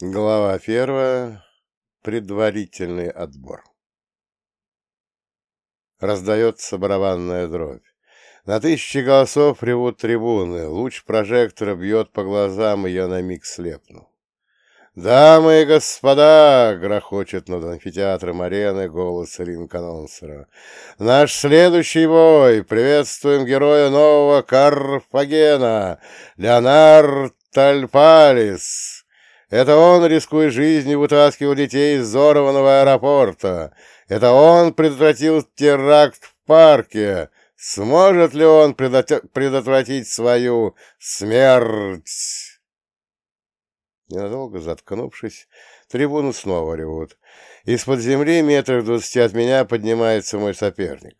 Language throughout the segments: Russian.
Глава первая. Предварительный отбор. Раздается барабанная дробь. На тысячи голосов ревут трибуны, луч прожектора бьет по глазам, и я на миг слепну. «Дамы и господа!» — грохочет над амфитеатром арены голос ринг-анонсера. «Наш следующий бой! Приветствуем героя нового Карфагена, Леонард Тальпалис!» Это он, рискуя жизнью, вытаскивал детей из взорванного аэропорта. Это он предотвратил теракт в парке. Сможет ли он предотвратить свою смерть? Ненадолго заткнувшись, трибуны снова ревут. Из-под земли метров двадцати от меня поднимается мой соперник.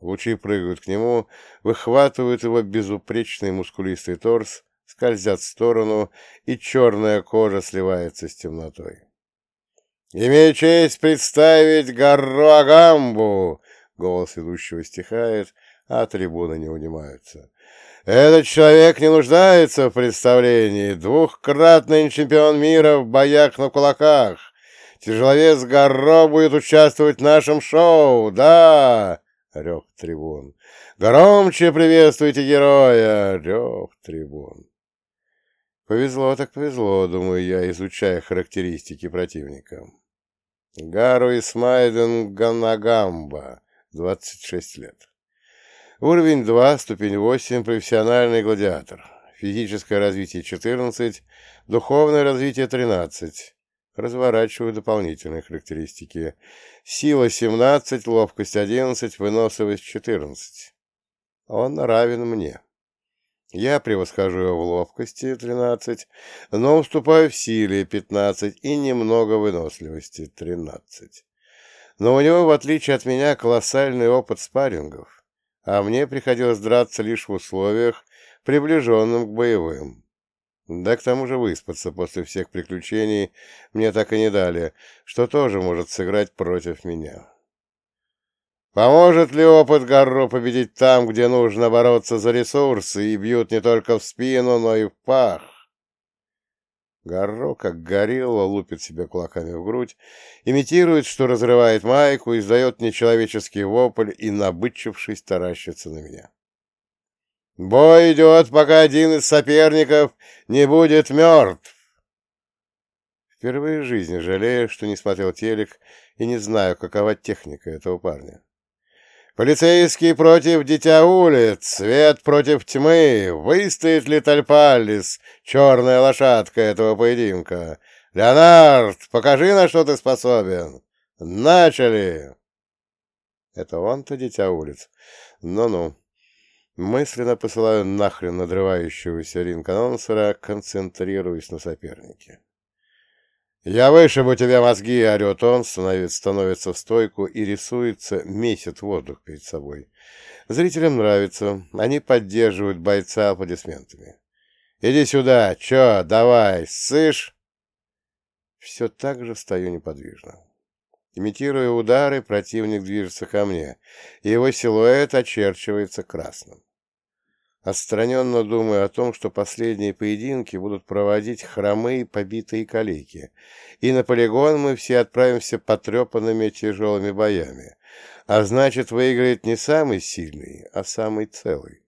Лучи прыгают к нему, выхватывают его безупречный мускулистый торс, скользят в сторону, и черная кожа сливается с темнотой. «Имею честь представить Гарруагамбу!» Голос идущего стихает, а трибуны не унимаются. «Этот человек не нуждается в представлении. Двухкратный чемпион мира в боях на кулаках. Тяжеловес Гарро будет участвовать в нашем шоу. Да!» — рев трибун. «Громче приветствуйте героя!» — рев трибун. Повезло так повезло, думаю я, изучая характеристики противника. Гару Исмайден Ганагамба, 26 лет. Уровень 2, ступень 8, профессиональный гладиатор. Физическое развитие 14, духовное развитие 13. Разворачиваю дополнительные характеристики. Сила 17, ловкость 11, выносливость 14. Он равен мне. Я превосхожу его в ловкости 13, но уступаю в силе 15 и немного выносливости 13. Но у него, в отличие от меня, колоссальный опыт спаррингов, а мне приходилось драться лишь в условиях, приближенным к боевым. Да к тому же выспаться после всех приключений мне так и не дали, что тоже может сыграть против меня. Поможет ли опыт Гарро победить там, где нужно бороться за ресурсы, и бьют не только в спину, но и в пах? Гарро, как горилла, лупит себя кулаками в грудь, имитирует, что разрывает майку, издает нечеловеческий вопль и, набычившись, таращится на меня. «Бой идет, пока один из соперников не будет мертв!» Впервые в жизни жалею, что не смотрел телек и не знаю, какова техника этого парня. Полицейский против дитя улиц, свет против тьмы. Выстоит ли Тальпалис, черная лошадка этого поединка? Леонард, покажи, на что ты способен. Начали!» Это он-то дитя улиц. Ну-ну. Мысленно посылаю нахрен надрывающегося ринг-анонсера, концентрируясь на сопернике. «Я вышибу тебе мозги!» — орет он, становится, становится в стойку и рисуется, месяц воздух перед собой. Зрителям нравится, они поддерживают бойца аплодисментами. «Иди сюда! Чё, давай, сышь!» Все так же стою неподвижно. Имитируя удары, противник движется ко мне, и его силуэт очерчивается красным. Отстраненно думаю о том, что последние поединки будут проводить хромые, побитые калеки, и на полигон мы все отправимся потрепанными тяжелыми боями, а значит, выиграет не самый сильный, а самый целый.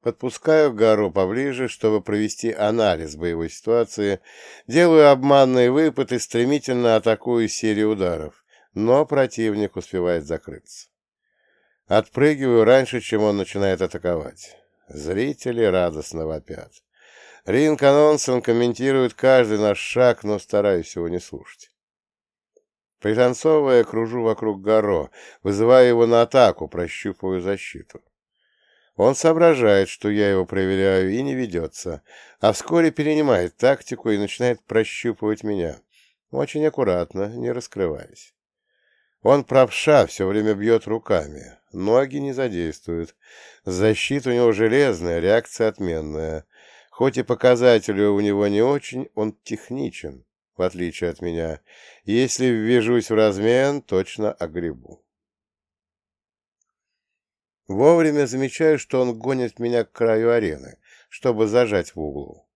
Подпускаю Гару поближе, чтобы провести анализ боевой ситуации, делаю обманный выпад и стремительно атакую серию ударов, но противник успевает закрыться. Отпрыгиваю раньше, чем он начинает атаковать. Зрители радостно вопят. Ринг Анонсон комментирует каждый наш шаг, но стараюсь его не слушать. Пританцовывая, кружу вокруг Горо, вызывая его на атаку, прощупываю защиту. Он соображает, что я его проверяю, и не ведется, а вскоре перенимает тактику и начинает прощупывать меня. Очень аккуратно, не раскрываясь. Он правша, все время бьет руками. Ноги не задействуют. Защита у него железная, реакция отменная. Хоть и показатели у него не очень, он техничен, в отличие от меня. Если ввяжусь в размен, точно огребу. Вовремя замечаю, что он гонит меня к краю арены, чтобы зажать в углу.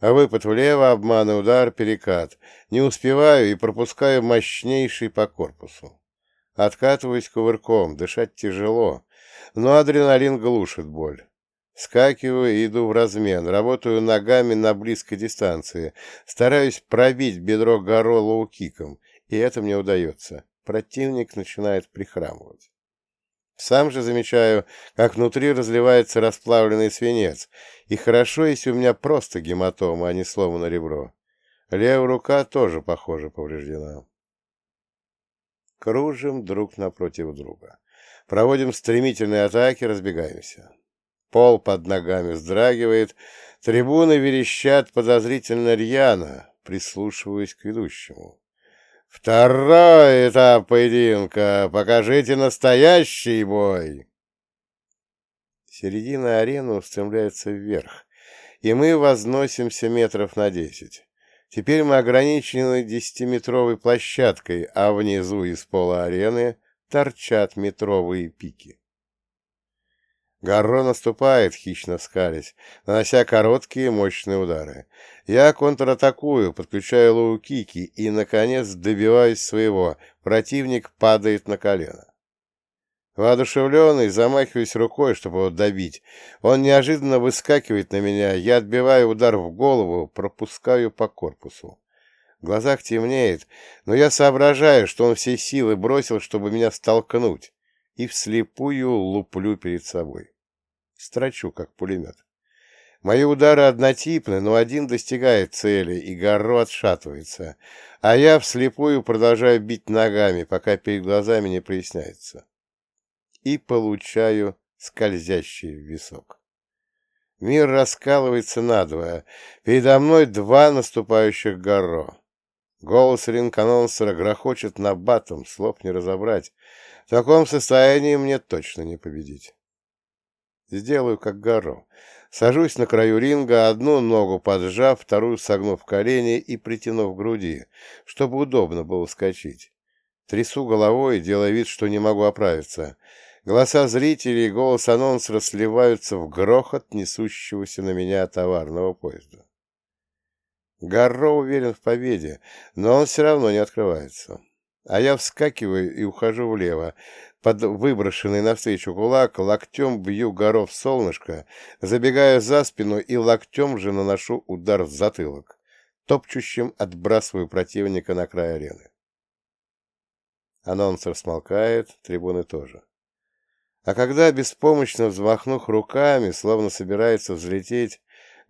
А выпад влево, обман и удар, перекат. Не успеваю и пропускаю мощнейший по корпусу. Откатываюсь кувырком, дышать тяжело, но адреналин глушит боль. Вскакиваю и иду в размен, работаю ногами на близкой дистанции, стараюсь пробить бедро Гарро лоу-киком, и это мне удается. Противник начинает прихрамывать. Сам же замечаю, как внутри разливается расплавленный свинец, и хорошо, если у меня просто гематома, а не сломано ребро. Левая рука тоже, похоже, повреждена. Кружим друг напротив друга. Проводим стремительные атаки, разбегаемся. Пол под ногами вздрагивает, трибуны верещат подозрительно рьяно, прислушиваясь к ведущему. «Второй этап поединка! Покажите настоящий бой!» Середина арены устремляется вверх, и мы возносимся метров на десять. Теперь мы ограничены десятиметровой площадкой, а внизу из пола арены торчат метровые пики. Гарро наступает, хищно скалясь, нанося короткие мощные удары. Я контратакую, подключаю лоу-кики и, наконец, добиваюсь своего. Противник падает на колено. Воодушевленный, замахиваюсь рукой, чтобы его добить. Он неожиданно выскакивает на меня, я отбиваю удар в голову, пропускаю по корпусу. В глазах темнеет, но я соображаю, что он все силы бросил, чтобы меня столкнуть, и вслепую луплю перед собой. Строчу, как пулемет. Мои удары однотипны, но один достигает цели, и горо отшатывается, а я вслепую продолжаю бить ногами, пока перед глазами не проясняется и получаю скользящий в висок. Мир раскалывается надвое. Передо мной два наступающих горо. Голос ринг-анонсера грохочет на батом, слов не разобрать. В таком состоянии мне точно не победить. Сделаю как горо. Сажусь на краю ринга, одну ногу поджав, вторую согнув колени и притянув груди, чтобы удобно было скачать. Трясу головой, делая вид, что не могу оправиться. Голоса зрителей и голос анонсера сливаются в грохот несущегося на меня товарного поезда. Гарро уверен в победе, но он все равно не открывается. А я вскакиваю и ухожу влево. Под выброшенный навстречу кулак локтем бью Гарро в солнышко, забегаю за спину и локтем же наношу удар в затылок. Топчущим отбрасываю противника на край арены. Анонсер смолкает, трибуны тоже. А когда, беспомощно взмахнув руками, словно собирается взлететь,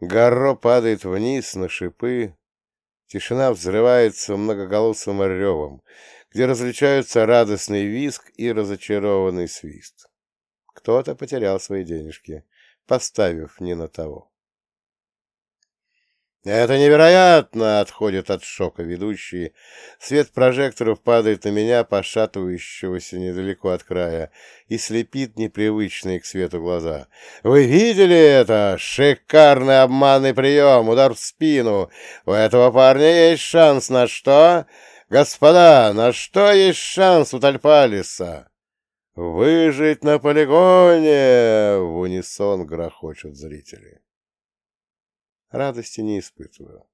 горо падает вниз на шипы, тишина взрывается многоголосым ревом, где различаются радостный визг и разочарованный свист. Кто-то потерял свои денежки, поставив не на того. «Это невероятно!» — отходит от шока ведущий. Свет прожекторов падает на меня, пошатывающегося недалеко от края, и слепит непривычные к свету глаза. «Вы видели это? Шикарный обманный прием! Удар в спину! У этого парня есть шанс на что? Господа, на что есть шанс у Тальпалиса?» «Выжить на полигоне!» — в унисон грохочут зрители. Радости не испытываю.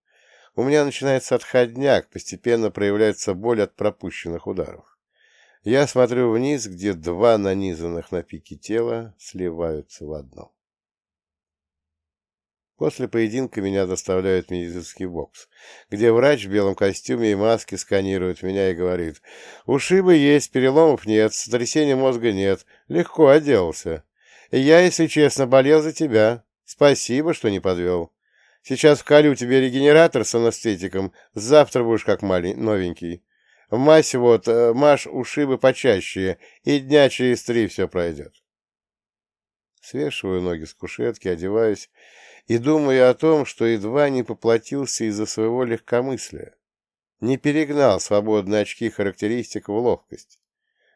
У меня начинается отходняк, постепенно проявляется боль от пропущенных ударов. Я смотрю вниз, где два нанизанных на пике тела сливаются в одно. После поединка меня доставляют в медицинский бокс, где врач в белом костюме и маске сканирует меня и говорит, «Ушибы есть, переломов нет, сотрясения мозга нет, легко отделался. я, если честно, болел за тебя. Спасибо, что не подвел. Сейчас вколю тебе регенератор с анестетиком, завтра будешь как маленький, новенький. Мазь вот, э, маш ушибы почаще, и дня через три все пройдет. Свешиваю ноги с кушетки, одеваюсь и думаю о том, что едва не поплатился из-за своего легкомыслия. Не перегнал свободные очки характеристик в ловкость.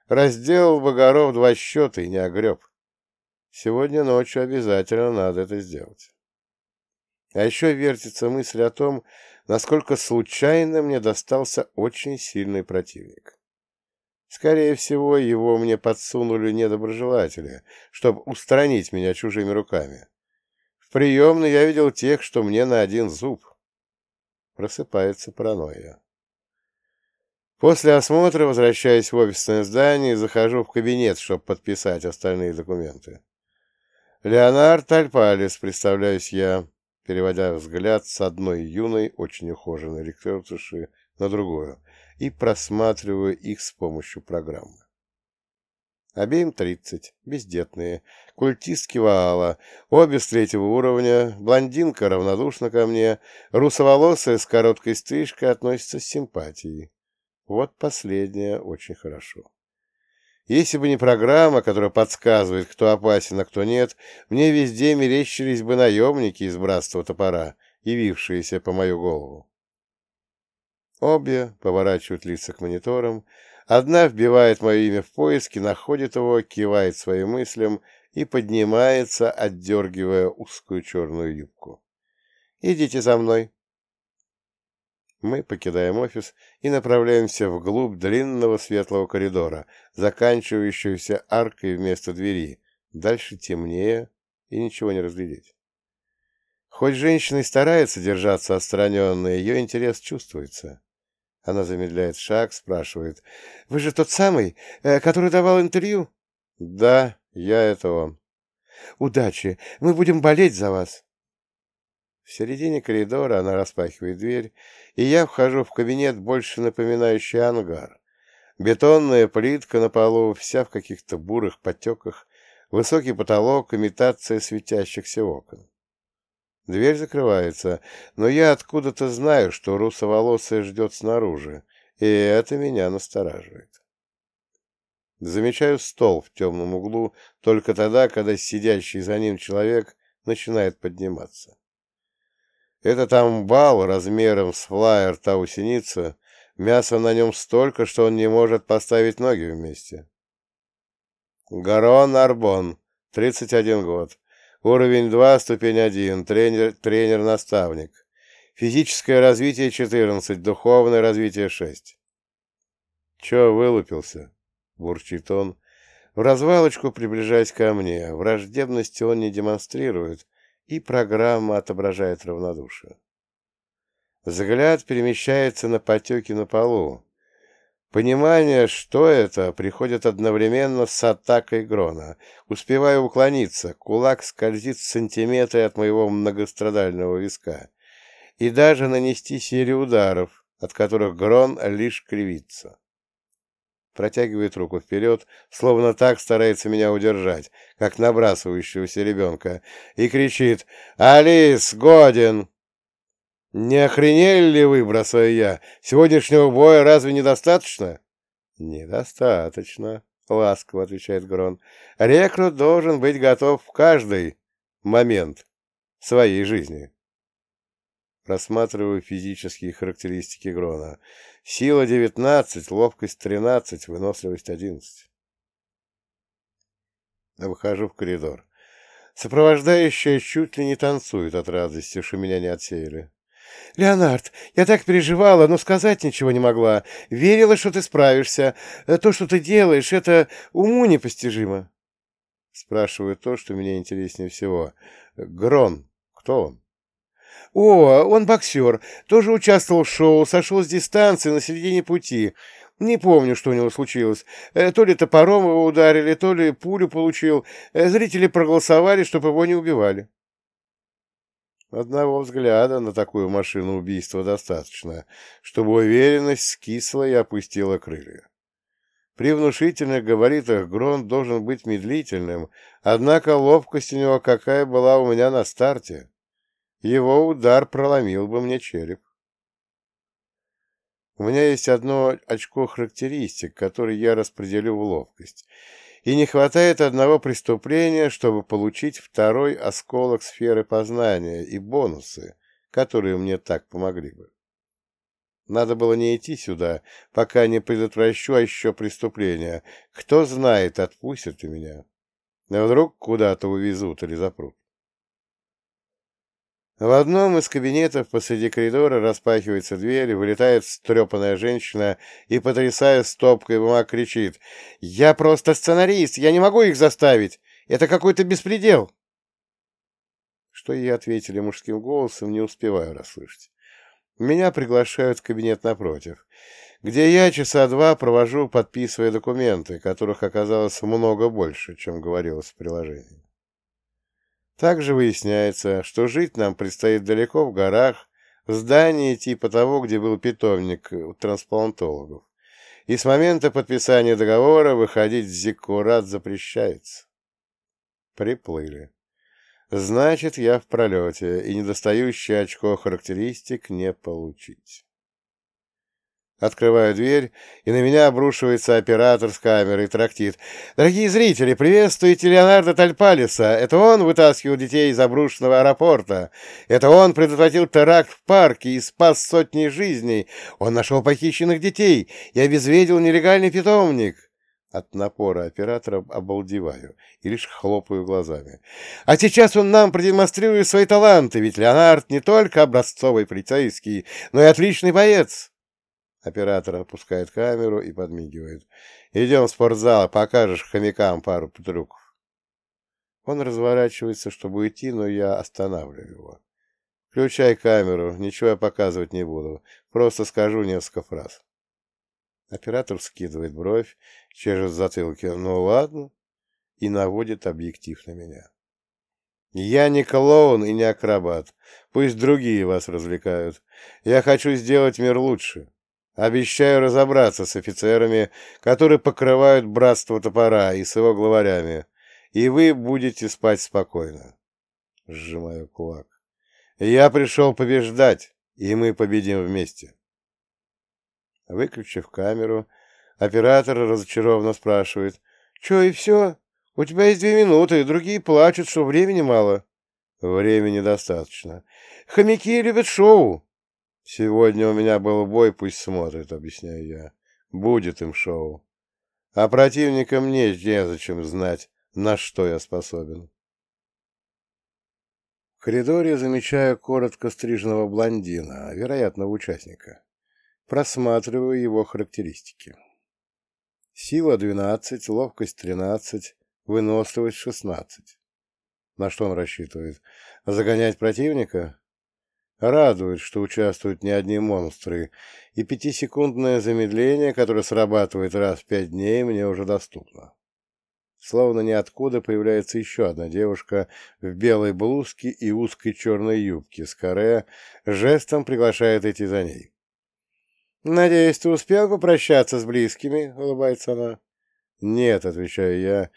Разделал Богоров два счета и не огреб. Сегодня ночью обязательно надо это сделать. А еще вертится мысль о том, насколько случайно мне достался очень сильный противник. Скорее всего, его мне подсунули недоброжелатели, чтобы устранить меня чужими руками. В приемной я видел тех, что мне на один зуб. Просыпается паранойя. После осмотра возвращаюсь в офисное здание захожу в кабинет, чтобы подписать остальные документы. Леонард Альпалис, представляюсь я, переводя взгляд с одной юной, очень ухоженной рекрутерши на другую и просматриваю их с помощью программы. Обеим тридцать, бездетные, культистки Ваала, обе с третьего уровня, блондинка равнодушна ко мне, русоволосая с короткой стрижкой относится с симпатией. Вот последнее очень хорошо. Если бы не программа, которая подсказывает, кто опасен, а кто нет, мне везде мерещились бы наемники из братства топора, явившиеся по мою голову. Обе поворачивают лица к мониторам, одна вбивает мое имя в поиски, находит его, кивает своим мыслям и поднимается, отдергивая узкую черную юбку. «Идите за мной», мы покидаем офис и направляемся вглубь длинного светлого коридора, заканчивающегося аркой вместо двери. Дальше темнее и ничего не разглядеть. Хоть женщина и старается держаться отстраненно, ее интерес чувствуется. Она замедляет шаг, спрашивает. «Вы же тот самый, э, который давал интервью?» «Да, я это он». «Удачи! Мы будем болеть за вас!» В середине коридора она распахивает дверь, и я вхожу в кабинет, больше напоминающий ангар. Бетонная плитка на полу, вся в каких-то бурых потеках, высокий потолок, имитация светящихся окон. Дверь закрывается, но я откуда-то знаю, что русоволосая ждет снаружи, и это меня настораживает. Замечаю стол в темном углу только тогда, когда сидящий за ним человек начинает подниматься. Это там бал размером с флайер таусеница, мяса на нем столько, что он не может поставить ноги вместе. Гарон Арбон, 31 год. Уровень 2, ступень 1, тренер, тренер-наставник. Физическое развитие 14, духовное развитие 6. Че вылупился? Бурчит он. В развалочку приближаясь ко мне. Враждебности он не демонстрирует, и программа отображает равнодушие. Взгляд перемещается на потеки на полу. Понимание, что это, приходит одновременно с атакой Грона. Успеваю уклониться, кулак скользит сантиметры от моего многострадального виска. И даже нанести серию ударов, от которых Грон лишь кривится протягивает руку вперед, словно так старается меня удержать, как набрасывающегося ребенка, и кричит «Алис, годен!» «Не охренели ли вы, бросаю я? Сегодняшнего боя разве недостаточно?» «Недостаточно», — ласково отвечает Грон. «Рекрут должен быть готов в каждый момент своей жизни». Рассматриваю физические характеристики Грона. Сила 19, ловкость 13, выносливость 11. Выхожу в коридор. Сопровождающая чуть ли не танцует от радости, что меня не отсеяли. «Леонард, я так переживала, но сказать ничего не могла. Верила, что ты справишься. То, что ты делаешь, это уму непостижимо». Спрашиваю то, что меня интереснее всего. «Грон, кто он?» «О, он боксер. Тоже участвовал в шоу, сошел с дистанции на середине пути. Не помню, что у него случилось. Э, то ли топором его ударили, то ли пулю получил. Э, зрители проголосовали, чтобы его не убивали». Одного взгляда на такую машину убийства достаточно, чтобы уверенность скисла и опустила крылья. При внушительных габаритах Грон должен быть медлительным, однако ловкость у него какая была у меня на старте. Его удар проломил бы мне череп. У меня есть одно очко характеристик, которое я распределю в ловкость, и не хватает одного преступления, чтобы получить второй осколок сферы познания и бонусы, которые мне так помогли бы. Надо было не идти сюда, пока не предотвращу еще преступления. Кто знает, отпустят ли меня. А вдруг куда-то увезут или запрут. В одном из кабинетов посреди коридора распахивается дверь, вылетает встрепанная женщина и, потрясая стопкой бумаг, кричит «Я просто сценарист, я не могу их заставить! Это какой-то беспредел!» Что ей ответили мужским голосом, не успеваю расслышать. Меня приглашают в кабинет напротив, где я часа два провожу, подписывая документы, которых оказалось много больше, чем говорилось в приложении. Также выясняется, что жить нам предстоит далеко в горах, в здании типа того, где был питомник у трансплантологов. И с момента подписания договора выходить в Зиккурат запрещается. Приплыли. Значит, я в пролете, и недостающее очко характеристик не получить. Открываю дверь, и на меня обрушивается оператор с камерой трактит. «Дорогие зрители, приветствуйте Леонардо Тальпалиса! Это он вытаскивал детей из обрушенного аэропорта. Это он предотвратил теракт в парке и спас сотни жизней. Он нашел похищенных детей и обезвредил нелегальный питомник». От напора оператора обалдеваю и лишь хлопаю глазами. А сейчас он нам продемонстрирует свои таланты, ведь Леонард не только образцовый полицейский, но и отличный боец. Оператор опускает камеру и подмигивает. «Идем в спортзал, покажешь хомякам пару трюков». Он разворачивается, чтобы уйти, но я останавливаю его. «Включай камеру, ничего я показывать не буду, просто скажу несколько фраз». Оператор скидывает бровь, чешет затылки. «Ну ладно», и наводит объектив на меня. «Я не клоун и не акробат. Пусть другие вас развлекают. Я хочу сделать мир лучше. Обещаю разобраться с офицерами, которые покрывают братство топора и с его главарями, и вы будете спать спокойно. Сжимаю кулак. Я пришел побеждать, и мы победим вместе. Выключив камеру, оператор разочарованно спрашивает. — Че, и все? У тебя есть две минуты, и другие плачут, что времени мало. — Времени достаточно. Хомяки любят шоу. «Сегодня у меня был бой, пусть смотрит», — объясняю я. «Будет им шоу. А противникам мне незачем знать, на что я способен». В коридоре замечаю коротко стриженного блондина, вероятного участника. Просматриваю его характеристики. Сила 12, ловкость 13, выносливость 16. На что он рассчитывает? Загонять противника? Радует, что участвуют не одни монстры, и пятисекундное замедление, которое срабатывает раз в пять дней, мне уже доступно. Словно ниоткуда появляется еще одна девушка в белой блузке и узкой черной юбке с каре, жестом приглашает идти за ней. «Надеюсь, ты успел попрощаться с близкими?» — улыбается она. «Нет», — отвечаю я,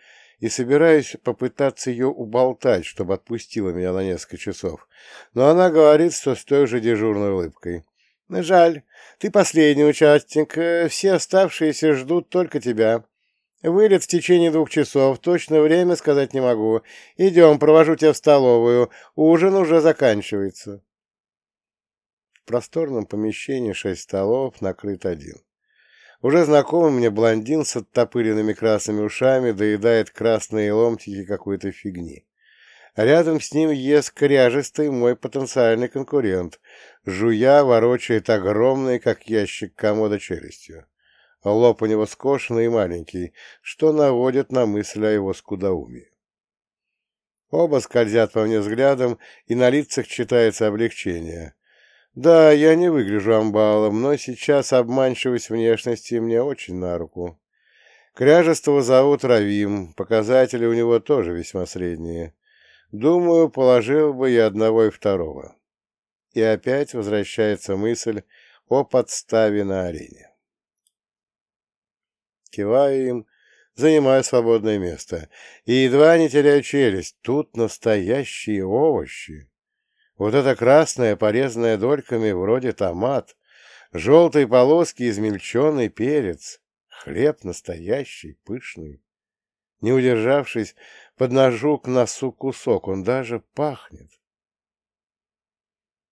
и собираюсь попытаться ее уболтать, чтобы отпустила меня на несколько часов. Но она говорит, что с той же дежурной улыбкой. «Жаль, ты последний участник, э, все оставшиеся ждут только тебя. Вылет в течение двух часов, точное время сказать не могу. Идем, провожу тебя в столовую, ужин уже заканчивается». В просторном помещении шесть столов, накрыт один. Уже знакомый мне блондин с оттопыренными красными ушами доедает красные ломтики какой-то фигни. рядом с ним ест кряжистый мой потенциальный конкурент, жуя ворочает огромный, как ящик комода, челюстью. Лоб у него скошенный и маленький, что наводит на мысль о его скудоумии. Оба скользят по мне взглядом, и на лицах читается облегчение. Да, я не выгляжу амбалом, но сейчас обманчивость внешности мне очень на руку. Кряжество зовут Равим, показатели у него тоже весьма средние. Думаю, положил бы и одного, и второго. И опять возвращается мысль о подставе на арене. Киваю им, занимаю свободное место, и едва не теряю челюсть. Тут настоящие овощи. Вот это красное, порезанное дольками, вроде томат, желтые полоски, измельченный перец, хлеб настоящий, пышный. Не удержавшись, подножу к носу кусок, он даже пахнет.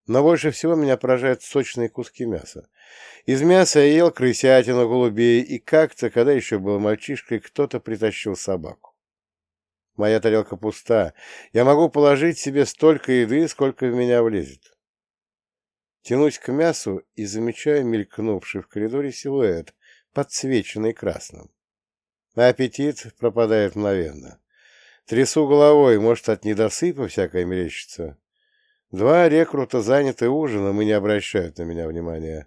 Но больше всего меня поражают сочные куски мяса. Из мяса я ел крысятину, голубей, и как-то, когда еще был мальчишкой, кто-то притащил собаку. Моя тарелка пуста. Я могу положить себе столько еды, сколько в меня влезет. Тянусь к мясу и замечаю мелькнувший в коридоре силуэт, подсвеченный красным. Аппетит пропадает мгновенно. Трясу головой, может, от недосыпа всякое мерещится. Два рекрута заняты ужином и не обращают на меня внимания.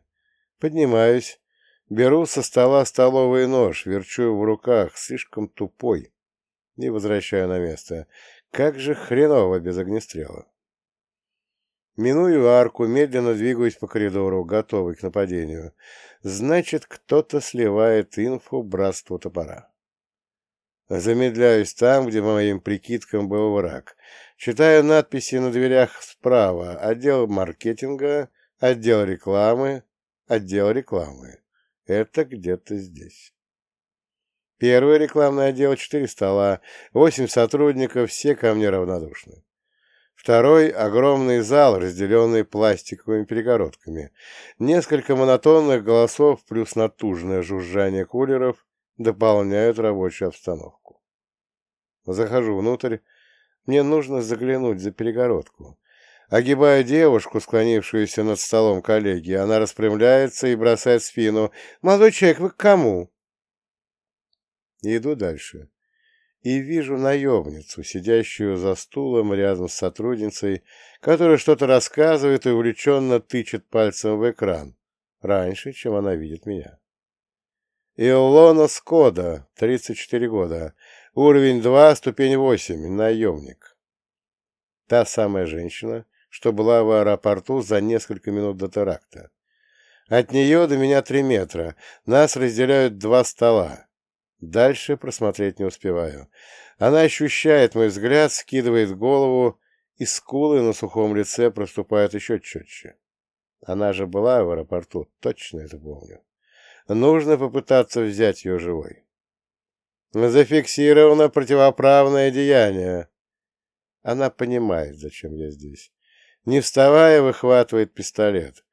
Поднимаюсь, беру со стола столовый нож, верчу в руках, слишком тупой, и возвращаю на место. Как же хреново без огнестрела. Миную арку, медленно двигаюсь по коридору, готовый к нападению. Значит, кто-то сливает инфу братству топора. Замедляюсь там, где, по моим прикидкам, был враг. Читаю надписи на дверях справа. Отдел маркетинга, отдел рекламы, отдел рекламы. Это где-то здесь. Первый рекламный отдел, четыре стола, восемь сотрудников, все ко мне равнодушны. Второй — огромный зал, разделенный пластиковыми перегородками. Несколько монотонных голосов плюс натужное жужжание кулеров дополняют рабочую обстановку. Захожу внутрь. Мне нужно заглянуть за перегородку. Огибая девушку, склонившуюся над столом коллеги, она распрямляется и бросает спину. «Молодой человек, вы к кому?» Иду дальше и вижу наемницу, сидящую за стулом рядом с сотрудницей, которая что-то рассказывает и увлеченно тычет пальцем в экран, раньше, чем она видит меня. Илона Скода, 34 года, уровень 2, ступень 8, наемник. Та самая женщина, что была в аэропорту за несколько минут до теракта. От нее до меня три метра, нас разделяют два стола. Дальше просмотреть не успеваю. Она ощущает мой взгляд, скидывает голову, и скулы на сухом лице проступают еще четче. Она же была в аэропорту, точно это помню. Нужно попытаться взять ее живой. Зафиксировано противоправное деяние. Она понимает, зачем я здесь. Не вставая, выхватывает пистолет.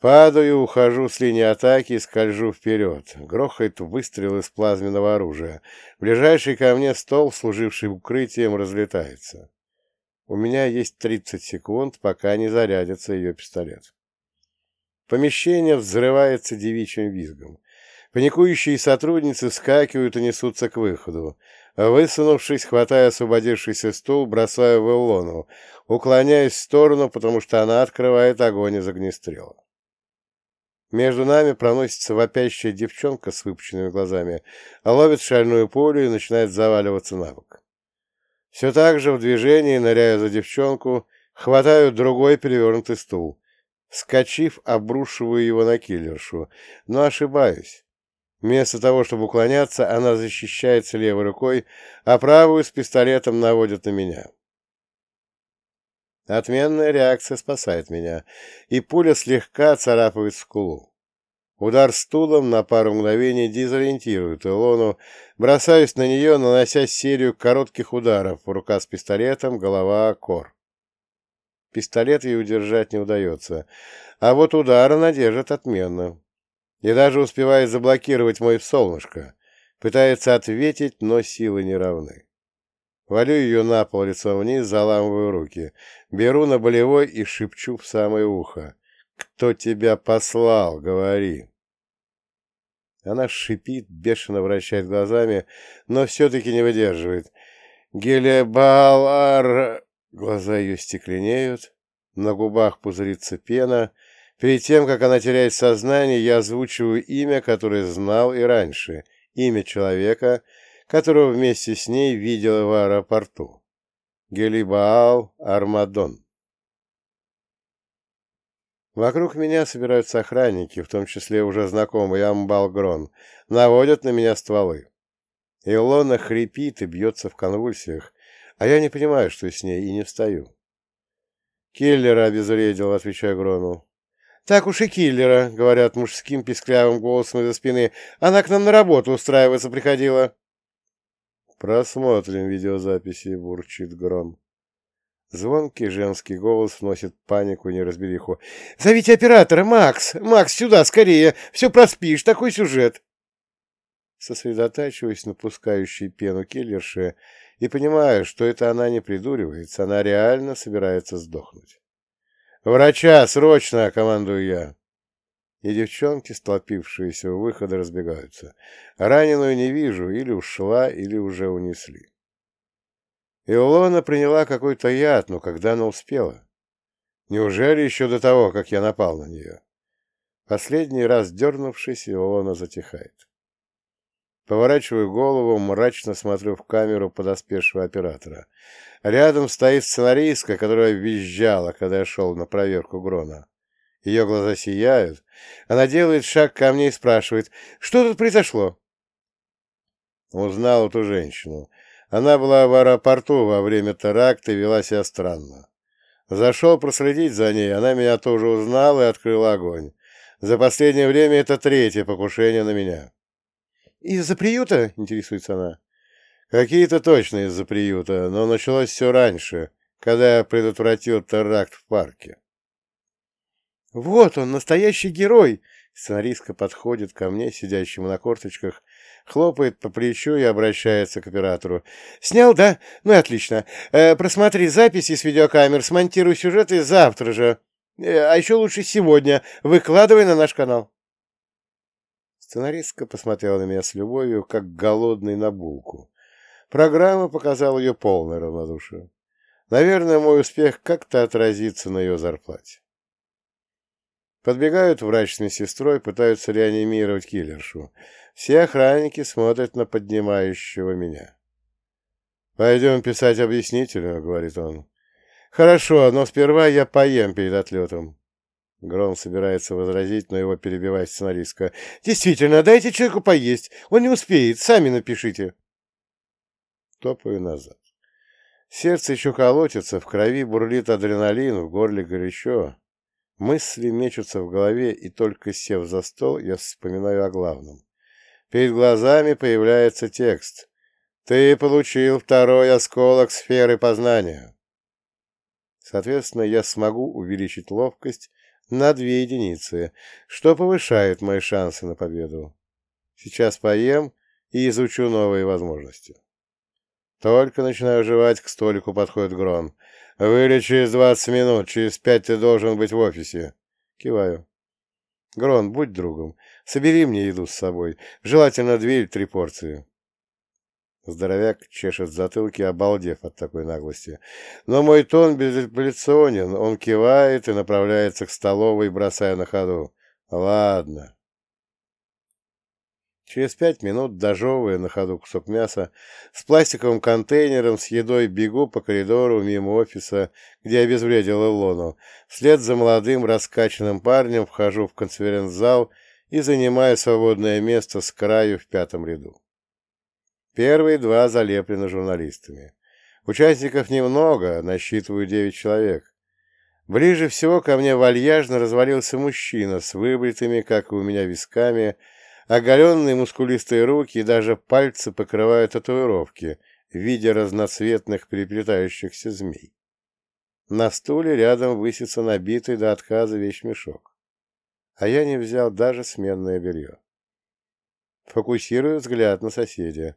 Падаю, ухожу с линии атаки и скольжу вперед. Грохает выстрел из плазменного оружия. Ближайший ко мне стол, служивший укрытием, разлетается. У меня есть 30 секунд, пока не зарядится ее пистолет. Помещение взрывается девичьим визгом. Паникующие сотрудницы вскакивают и несутся к выходу. Высунувшись, хватая освободившийся стул, бросаю в Эллону, уклоняясь в сторону, потому что она открывает огонь из огнестрела. Между нами проносится вопящая девчонка с выпученными глазами, а ловит шальную пулю и начинает заваливаться на бок. Все так же в движении, ныряя за девчонку, хватаю другой перевернутый стул. Скочив, обрушиваю его на киллершу, но ошибаюсь. Вместо того, чтобы уклоняться, она защищается левой рукой, а правую с пистолетом наводит на меня. Отменная реакция спасает меня, и пуля слегка царапает скулу. Удар стулом на пару мгновений дезориентирует Илону, бросаюсь на нее, нанося серию коротких ударов, рука с пистолетом, голова — кор. Пистолет ей удержать не удается, а вот удар она держит отменно. И даже успевает заблокировать мой солнышко. Пытается ответить, но силы не равны. Валю ее на пол лицом вниз, заламываю руки. Беру на болевой и шепчу в самое ухо. «Кто тебя послал? Говори!» Она шипит, бешено вращает глазами, но все-таки не выдерживает. «Гелебалар...» Глаза ее стекленеют, на губах пузырится пена. Перед тем, как она теряет сознание, я озвучиваю имя, которое знал и раньше. Имя человека — которого вместе с ней видела в аэропорту. Гелибаал Армадон. Вокруг меня собираются охранники, в том числе уже знакомый Амбалгрон, наводят на меня стволы. Илона хрипит и бьется в конвульсиях, а я не понимаю, что с ней, и не встаю. «Киллера обезвредил», — отвечаю Грону. «Так уж и киллера», — говорят мужским писклявым голосом из-за спины. «Она к нам на работу устраиваться приходила». «Просмотрим видеозаписи», — бурчит Грон. Звонкий женский голос вносит панику и неразбериху. «Зовите оператора, Макс! Макс, сюда, скорее! Все проспишь, такой сюжет!» Сосредотачиваюсь на пускающей пену киллерши и понимаю, что это она не придуривается, она реально собирается сдохнуть. «Врача, срочно!» — командую я и девчонки, столпившиеся у выхода, разбегаются. Раненую не вижу, или ушла, или уже унесли. Иолона приняла какой-то яд, но когда она успела? Неужели еще до того, как я напал на нее? Последний раз дернувшись, Илона затихает. Поворачиваю голову, мрачно смотрю в камеру подоспевшего оператора. Рядом стоит сценаристка, которая визжала, когда я шел на проверку Грона. Ее глаза сияют. Она делает шаг ко мне и спрашивает, что тут произошло? Узнал эту женщину. Она была в аэропорту во время теракта и вела себя странно. Зашел проследить за ней, она меня тоже узнала и открыла огонь. За последнее время это третье покушение на меня. «Из-за приюта?» — интересуется она. «Какие-то точно из-за приюта, но началось все раньше, когда я предотвратил теракт в парке». «Вот он, настоящий герой!» Сценаристка подходит ко мне, сидящему на корточках, хлопает по плечу и обращается к оператору. «Снял, да? Ну и отлично. Э, просмотри записи с видеокамер, смонтируй сюжеты завтра же. Э, а еще лучше сегодня. Выкладывай на наш канал. Сценаристка посмотрела на меня с любовью, как голодный на булку. Программа показала ее полное равнодушие. Наверное, мой успех как-то отразится на ее зарплате. Подбегают врач с медсестрой, пытаются реанимировать киллершу. Все охранники смотрят на поднимающего меня. «Пойдем писать объяснительную», — говорит он. «Хорошо, но сперва я поем перед отлетом». Гром собирается возразить, но его перебивает сценаристка. «Действительно, дайте человеку поесть. Он не успеет. Сами напишите». Топаю назад. Сердце еще колотится, в крови бурлит адреналин, в горле горячо. Мысли мечутся в голове, и только сев за стол, я вспоминаю о главном. Перед глазами появляется текст. «Ты получил второй осколок сферы познания». Соответственно, я смогу увеличить ловкость на две единицы, что повышает мои шансы на победу. Сейчас поем и изучу новые возможности. Только начинаю жевать, к столику подходит Грон. «Вылет через двадцать минут, через пять ты должен быть в офисе». Киваю. «Грон, будь другом, собери мне еду с собой, желательно две или три порции». Здоровяк чешет затылки, обалдев от такой наглости. Но мой тон безапелляционен. Он кивает и направляется к столовой, бросая на ходу. Ладно. Через пять минут, дожевывая на ходу кусок мяса, с пластиковым контейнером с едой бегу по коридору мимо офиса, где обезвредил Илону. Вслед за молодым раскачанным парнем вхожу в конференц-зал и занимаю свободное место с краю в пятом ряду. Первые два залеплены журналистами. Участников немного, насчитываю девять человек. Ближе всего ко мне вальяжно развалился мужчина с выбритыми, как и у меня, висками, оголенные мускулистые руки и даже пальцы покрывают татуировки в виде разноцветных переплетающихся змей. На стуле рядом высится набитый до отказа вещмешок. А я не взял даже сменное белье. Фокусирую взгляд на соседя.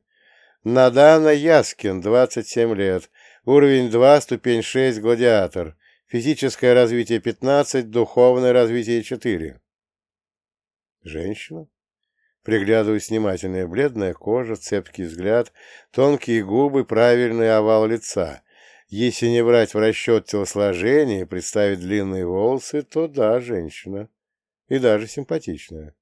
Надана Яскин, 27 лет. Уровень 2, ступень 6, гладиатор. Физическое развитие 15, духовное развитие 4. Женщина? Приглядываюсь внимательная, бледная кожа, цепкий взгляд, тонкие губы, правильный овал лица. Если не брать в расчет телосложение и представить длинные волосы, то да, женщина. И даже симпатичная.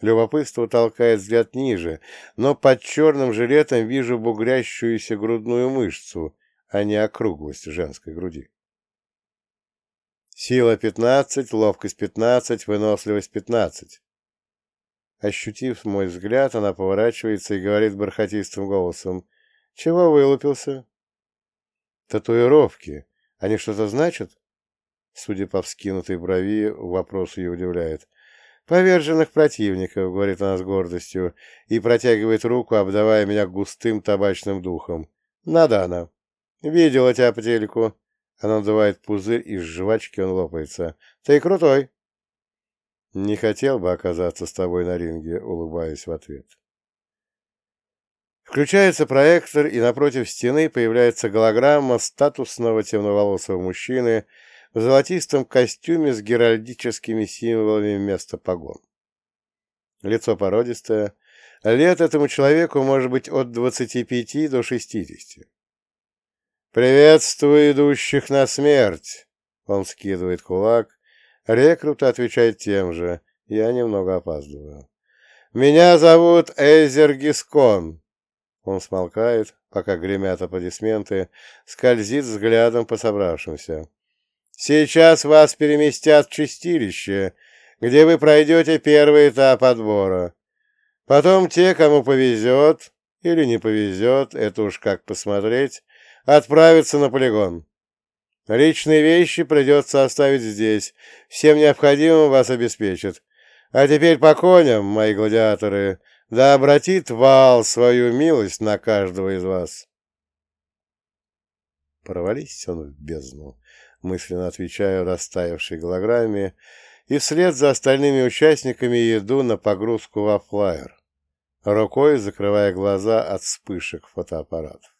Любопытство толкает взгляд ниже, но под черным жилетом вижу бугрящуюся грудную мышцу, а не округлость женской груди. Сила 15, ловкость 15, выносливость 15. Ощутив мой взгляд, она поворачивается и говорит бархатистым голосом. «Чего вылупился?» «Татуировки. Они что-то значат?» Судя по вскинутой брови, вопрос ее удивляет. «Поверженных противников», — говорит она с гордостью, и протягивает руку, обдавая меня густым табачным духом. «Надана. Видела тебя по телеку». Она надувает пузырь, и с жвачки он лопается. «Ты крутой!» «Не хотел бы оказаться с тобой на ринге», — улыбаюсь в ответ. Включается проектор, и напротив стены появляется голограмма статусного темноволосого мужчины в золотистом костюме с геральдическими символами вместо погон. Лицо породистое. Лет этому человеку может быть от 25 до 60. «Приветствую идущих на смерть!» Он скидывает кулак. Рекрут отвечает тем же. Я немного опаздываю. «Меня зовут Эйзер Гискон». Он смолкает, пока гремят аплодисменты, скользит взглядом по собравшимся. «Сейчас вас переместят в чистилище, где вы пройдете первый этап отбора. Потом те, кому повезет или не повезет, это уж как посмотреть, отправятся на полигон. Личные вещи придется оставить здесь, всем необходимым вас обеспечат. А теперь по коням, мои гладиаторы, да обратит вал свою милость на каждого из вас. Провались он в бездну, мысленно отвечаю растаявшей голограмме, и вслед за остальными участниками иду на погрузку во флайер, рукой закрывая глаза от вспышек фотоаппаратов.